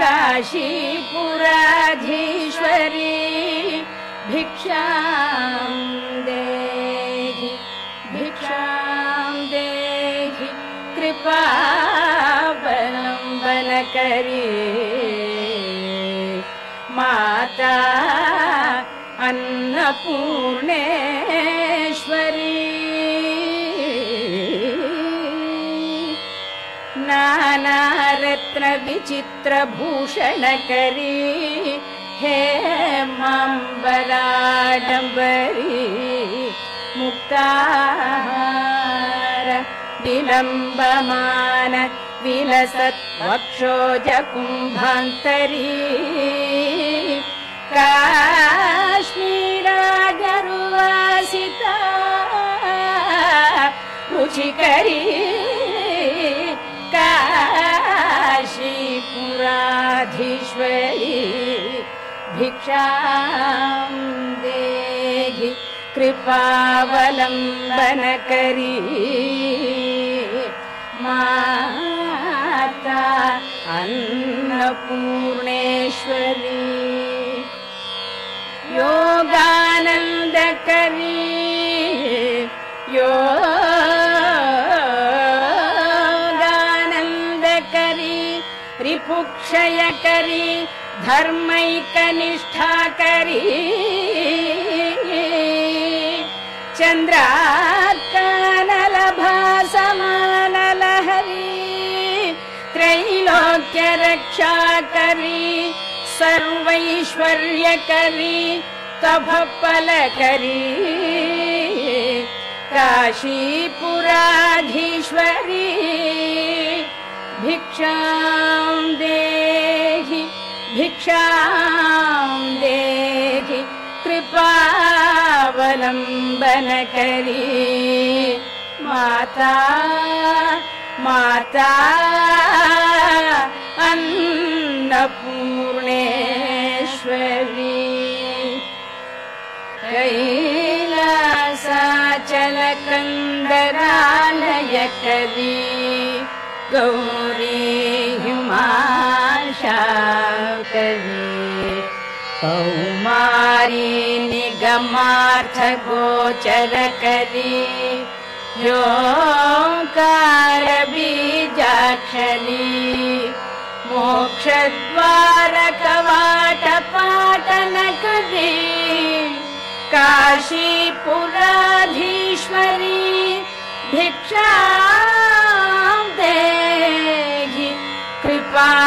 काशीपुराधीश्वरी भिक्षां देहि भिक्षां देहि कृपावलम्बनकरी माता अन्नपूर्णेश्वरी नानारत्नविचित्रभूषणकरी हे माम्बराडम्बरी मुक्ताहार विलम्बमान विलसत् वक्षोजकुम्भान्तरी काश्मीरागरुवासिता रुचिकरी भिक्षां देहि कृपावलम्बनकरी। माता अन्नपूर्णेश्वरी। योगानन्दकरी। योगानन्दकरी। रिपुक्षयकरी धर्मैकनिष्ठाकरी। चन्द्राकानलभासमानलहरी त्रैलोक्यरक्षाकरी सर्वैश्वर्यकरी तभपलकरी काशीपुराधीश्वरी भिक्षां देहि भिक्षां देहि कृपावलम्बनकरी। माता माता अन्नपूर्णेश्वरी। कैलासाचलकन्दरालयकरी। गौरी हिमाशाकरी कौमारी निगमार्थगोचरकरी योकारबीजाक्षरी मोक्षद्वारकवाटपाटनकरी काशीपुराधीश्वरी भिक्षां देहि कृपावलम्बनकरी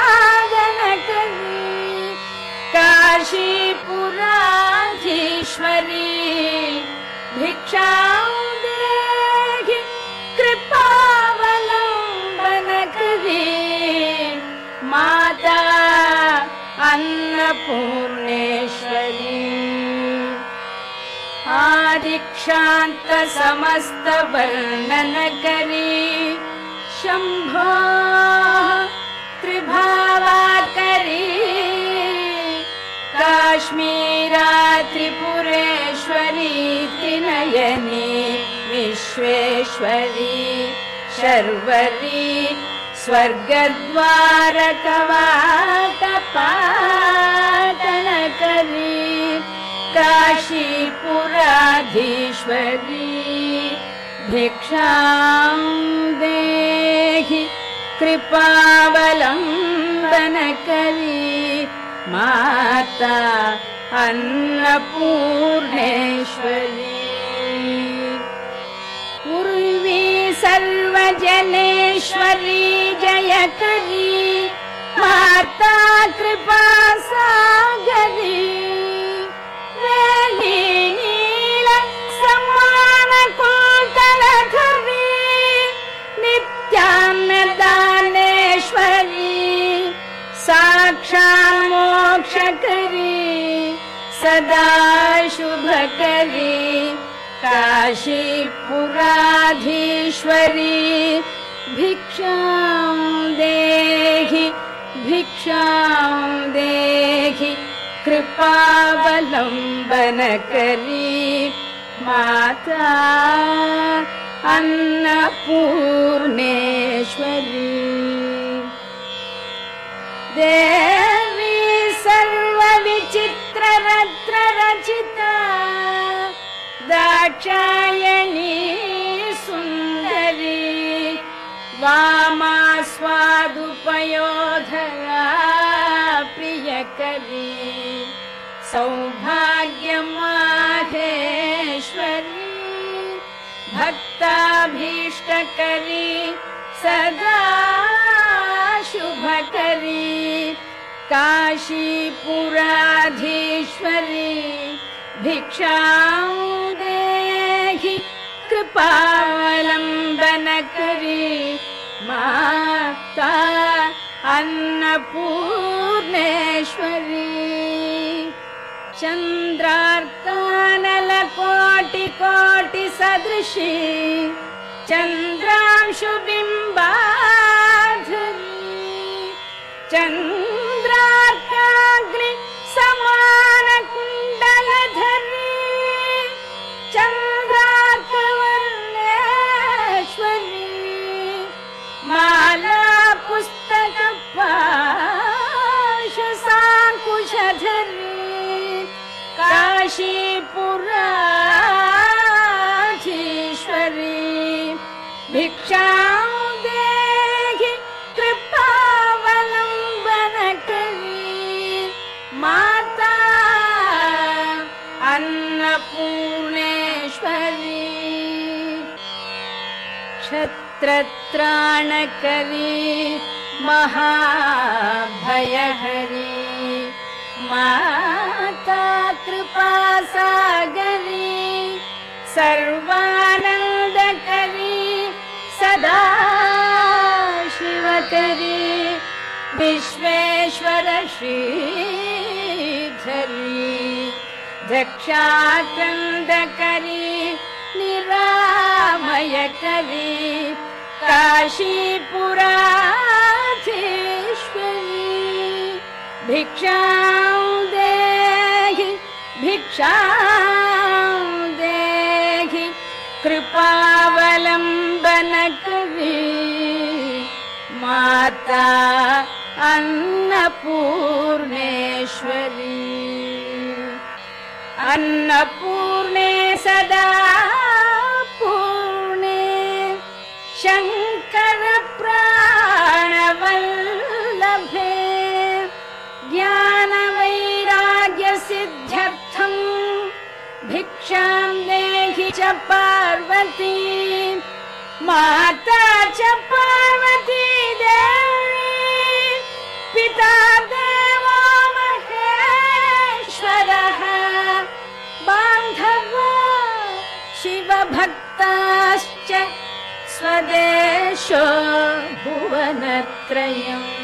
काशीपुराधीश्वरी भिक्षां देहि कृपावलम्बनकरी माता अन्नपूर्णेश्वरी। आदिक्षान्त समस्त वर्णनकरी शम्भो त्रिभावाकरी काश्मीरा त्रिपुरेश्वरी त्रिनयनी विश्वेश्वरी शर्वरी स्वर्गद्वारकवाटपाटनकरी काशीपुराधीश्वरी भिक्षां देहि कृपावलम्बनकरी माता अन्नपूर्णेश्वरी। उर्वी सर्वजनेश्वरी जयकरी माता कृपा सागरी। वेली नील समान कुन्तलधरी नित्यान्नदानेश्वरी साक्षात् मोक्षकरी सदा शुभकरी काशीपुराधीश्वरी भिक्षां देहि भिक्षां देहि कृपावलम्बनकरी माता अन्नपूर्णेश्वरी। देवी दाक्षायणी सुन्दरी वामा स्वादुपयोधरा प्रियकरी सौभाग्यमाहेश्वरी भक्ताभीष्टकरी सदा शुभकरी काशीपुराधीश्वरी भिक्षां कृपावलम्बनकरी माता अन्नपूर्णेश्वरी। चन्द्रार्कानलकोटिकोटिसदृशी चन्द्रांशुबिम्बाधरी अन्नपूर्णेश्वरी क्षत्रत्राणकरी महाभयहरी। माता कृपा सागरी दक्षाकन्दकरी निरामयकरी काशीपुराधीश्वरी। भिक्षां देहि भिक्षां देहि कृपावलम्बनकरी माता अन्नपूर्णेश्वरी अन्नपूर्णे सदा पूर्णे शङ्करप्राणवल्लभे ज्ञानवैराग्यसिद्ध्यर्थम् भिक्षां देहि च पार्वती माता च पार्वती देवी भुवनत्रयम्